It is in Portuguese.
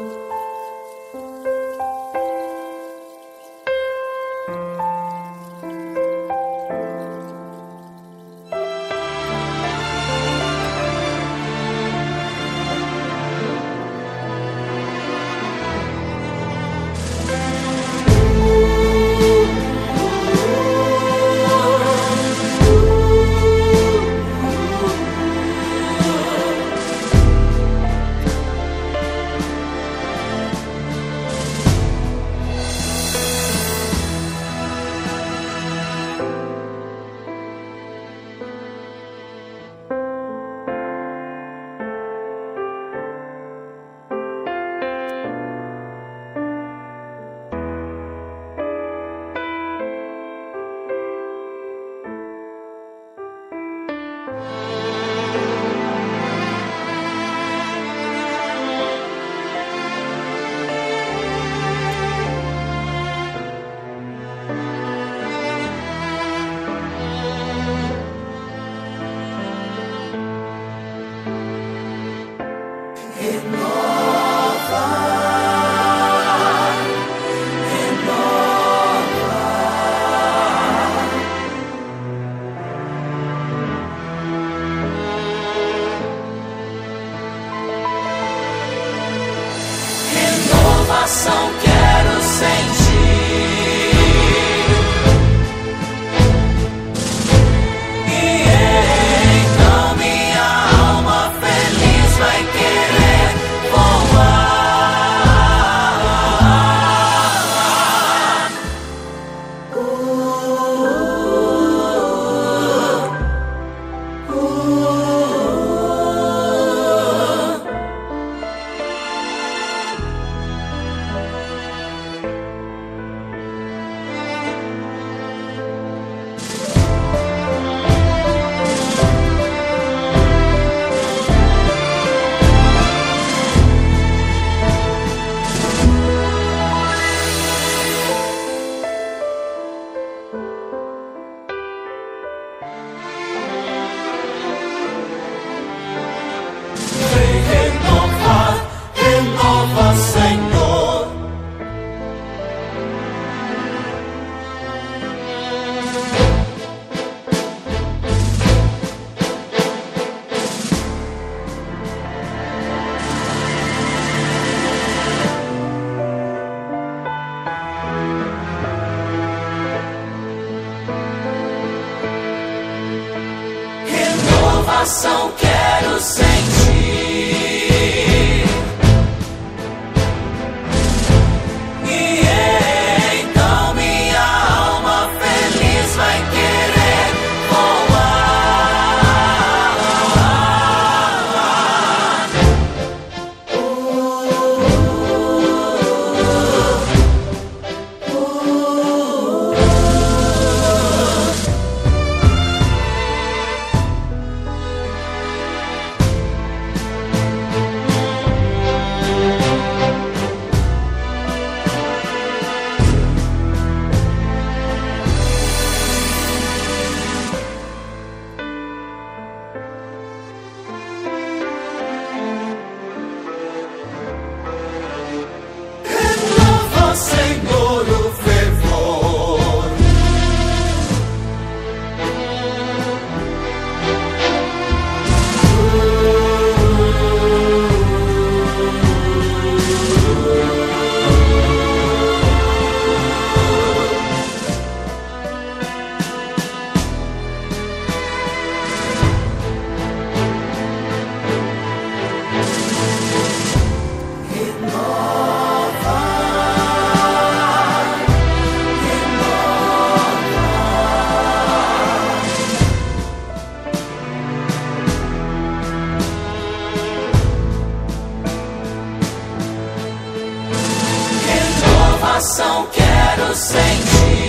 Música coração quero sentir. salvação quero, Senhor. coração quero sentir.